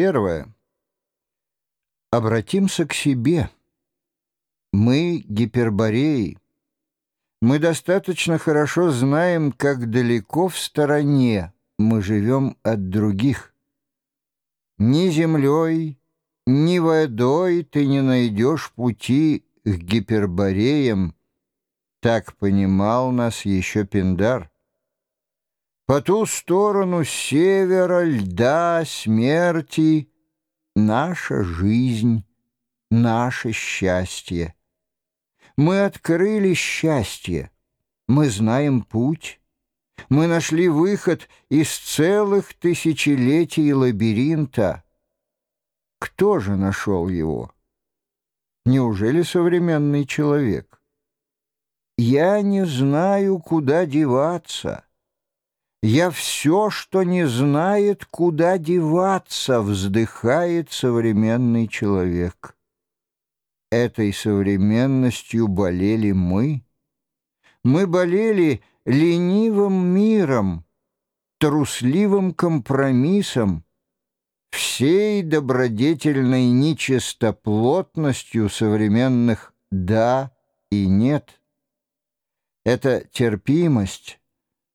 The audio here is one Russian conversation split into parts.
Первое. Обратимся к себе. Мы гипербореи. Мы достаточно хорошо знаем, как далеко в стороне мы живем от других. Ни землей, ни водой ты не найдешь пути к гипербореям, так понимал нас еще Пиндар. По ту сторону севера, льда, смерти — наша жизнь, наше счастье. Мы открыли счастье, мы знаем путь, мы нашли выход из целых тысячелетий лабиринта. Кто же нашел его? Неужели современный человек? Я не знаю, куда деваться. «Я все, что не знает, куда деваться», — вздыхает современный человек. Этой современностью болели мы. Мы болели ленивым миром, трусливым компромиссом, всей добродетельной нечистоплотностью современных «да» и «нет». Это терпимость,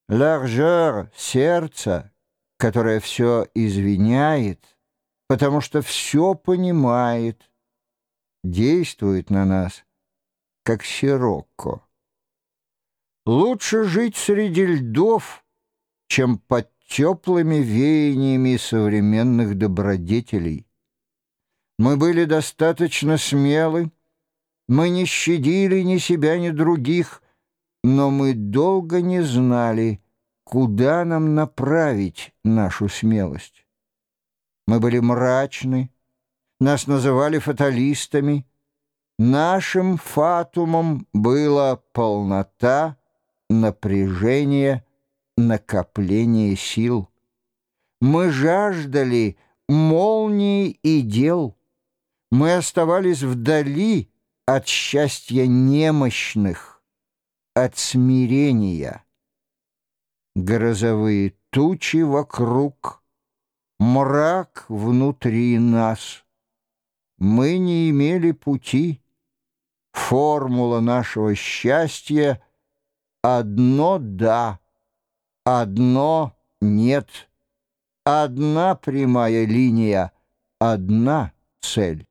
Ларжер сердца, которое все извиняет, потому что все понимает, действует на нас, как сирокко. Лучше жить среди льдов, чем под теплыми веяниями современных добродетелей. Мы были достаточно смелы, мы не щадили ни себя, ни других, но мы долго не знали, куда нам направить нашу смелость. Мы были мрачны, нас называли фаталистами. Нашим фатумом была полнота, напряжение, накопление сил. Мы жаждали молнии и дел. Мы оставались вдали от счастья немощных от смирения. Грозовые тучи вокруг, мрак внутри нас. Мы не имели пути. Формула нашего счастья — одно «да», одно «нет», одна прямая линия, одна цель.